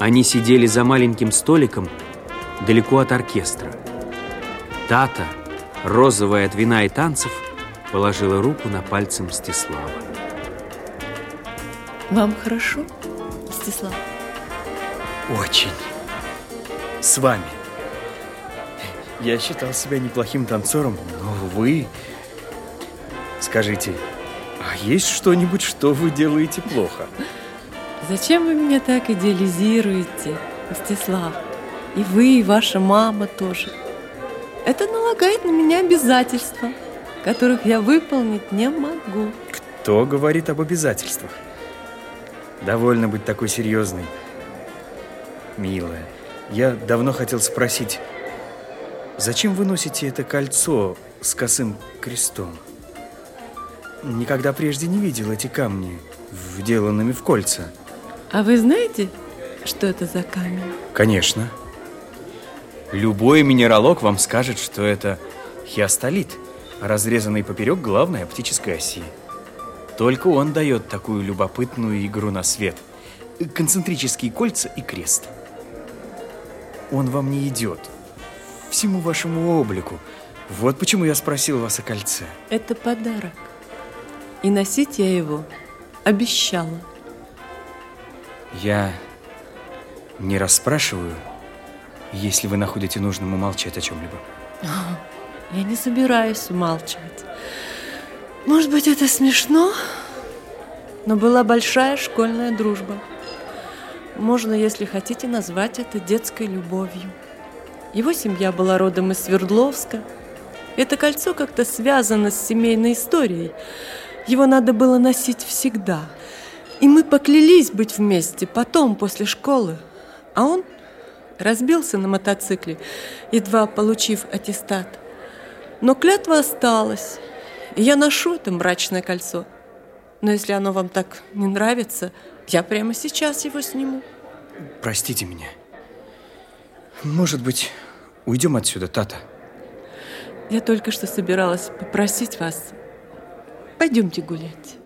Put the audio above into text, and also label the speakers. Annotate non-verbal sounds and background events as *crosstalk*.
Speaker 1: Они сидели за маленьким столиком далеко от оркестра. Тата, розовая от вина и танцев, положила руку на пальцы Мстислава.
Speaker 2: Вам хорошо, Мстислав?
Speaker 3: Очень. С вами. Я считал себя неплохим танцором, но вы... Скажите, а есть что-нибудь, что вы делаете плохо?
Speaker 2: Зачем вы меня так идеализируете, Мстислав? И вы, и ваша мама тоже. Это налагает на меня обязательства, которых я выполнить не могу.
Speaker 3: Кто говорит об обязательствах? Довольно быть такой серьезной. Милая, я давно хотел спросить, зачем вы носите это кольцо с косым крестом? Никогда прежде не видел эти камни, вделанными в кольца.
Speaker 2: А вы знаете, что это за камень?
Speaker 3: Конечно. Любой минералог вам скажет, что это хиастолит, разрезанный поперек главной оптической оси. Только он дает такую любопытную игру на свет. Концентрические кольца и крест. Он вам не идет. Всему вашему облику. Вот почему я спросил вас о кольце.
Speaker 2: Это подарок. И носить я его обещала.
Speaker 3: Я не расспрашиваю, если вы находите нужным умолчать о чем-либо. *laughs*
Speaker 2: Я не собираюсь умалчивать. Может быть, это смешно, но была большая школьная дружба. Можно, если хотите, назвать это детской любовью. Его семья была родом из Свердловска. Это кольцо как-то связано с семейной историей. Его надо было носить всегда – и мы поклялись быть вместе потом, после школы. А он разбился на мотоцикле, едва получив аттестат. Но клятва осталась, и я ношу это мрачное кольцо. Но если оно вам так не нравится, я прямо сейчас его сниму.
Speaker 3: Простите меня. Может быть, уйдем отсюда, Тата?
Speaker 2: Я только что собиралась попросить вас, пойдемте гулять.